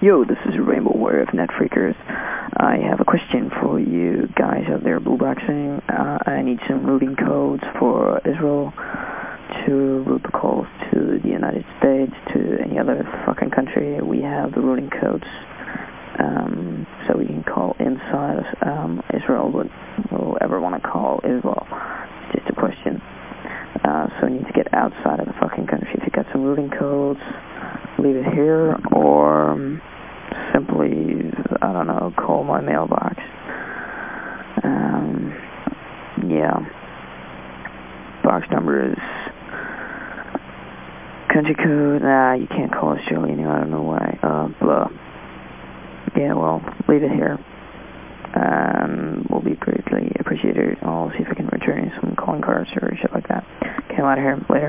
Yo, this is Rainbow Warrior of Netfreakers. I have a question for you guys out there blueboxing. Uh, I need some routing codes for Israel to route the calls to the United States, to any other fucking country. We have the routing codes um, so we can call inside um, Israel, but we'll ever want to call Israel. Just a question. Uh, so we need to get outside of the fucking country. If you got some routing codes, leave it here, or um, simply, I don't know, call my mailbox. Um, yeah. Box number is country code. Nah, you can't call Australia anymore. I don't know why. Uh, blah. Yeah, well, leave it here. Um, will be greatly appreciated. I'll see if I can return some calling cards or shit like that. Okay, I'm out of here. Later.